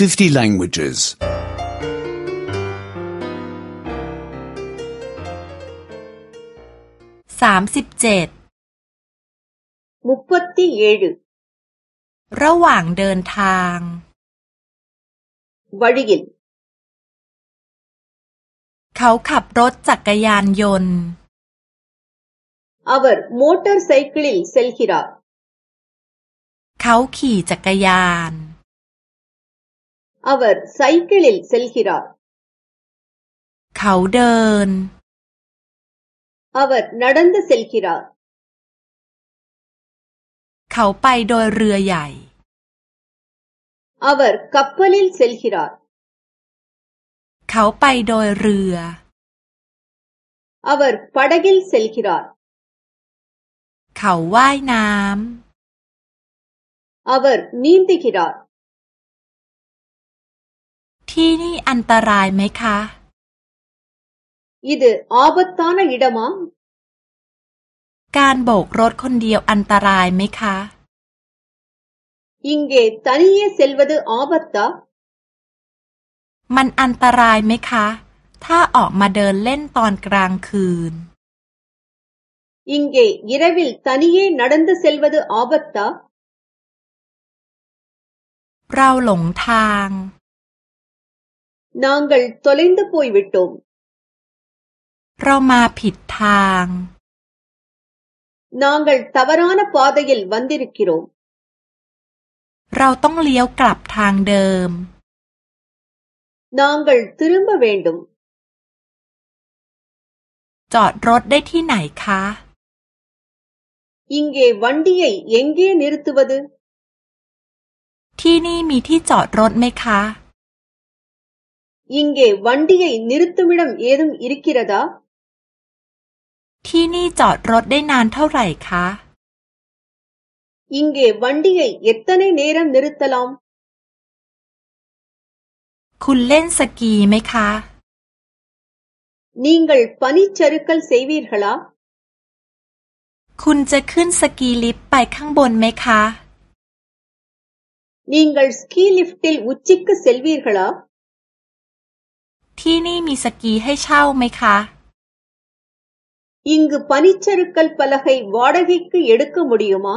50 languages. 37 37ระหว่างเดินทางว ழ ி ய ிเขาขับรถจักรยานยนต์ our m o t o r c y c l e s e l க i r a เขาขี่จักรยาน அவர் சைக்கிளில் செல்கிறார் เขาเดิน அவர் நடந்து செல்கிறார் เขาไปโดยเรือใหญ่ அவர் கப்பலில் செல்கிறார் เขาไปโดยเรือ அவர் படகில் செல்கிறார் เขาว่ายน้ำ அவர் நீந்துகிறார் ที่นี่อันตรายไหมคะอาบัตตานะாิ இ ட มาการโบกรถคนเดียวอันตรายไหมคะยิงเกตันีே ச เซลว த ு ஆ ப த ต த ாมันอันตรายไหมคะ ถ้าออกมาเดินเล่นตอนกลางคืนเกย க รา ர ิลต்น ன ிยே ந ட ั் த ு ச เซลว த อาบัตตาเราหลงทางนางกลัลทลินด์ปอยวิตโอมเรามาผิดทางนางกัลทวารานาปอดเกลวันดิริกิโรเราต้องเลี้ยวกลับทางเดิมนางกัลทรุมบะเวนดุมจอดรถได้ที่ไหนคะยิงเกวันดีเอยังเกนิรุตวัดที่นี่มีที่จอดรถไหมคะ இங்கே வண்டியை நிறுத்துமிடம் ஏதும் இருக்கிறதா ที่นี่จอดรถได้นานเท่าไหร่คะ இங்கே வண்டியை எத்தனை நேரம் நிறுத்தலாம் คุณเล่นสกีไหมคะ நீங்கள் பனிச்சறுக்கல் செய்வீர்களா คุณจะขึ้นสกีลิฟต์ไปข้างบนไหมคะ நீங்கள் ஸ்கீ லிஃப்டில் உச்சிக்கு செல்வீர்களா ที่นี่มีสกีให้เช่าไหมคะ இங்கு பனிச்சறுக்கல் பலகை வாடகைக்கு எடுக்க முடியுமா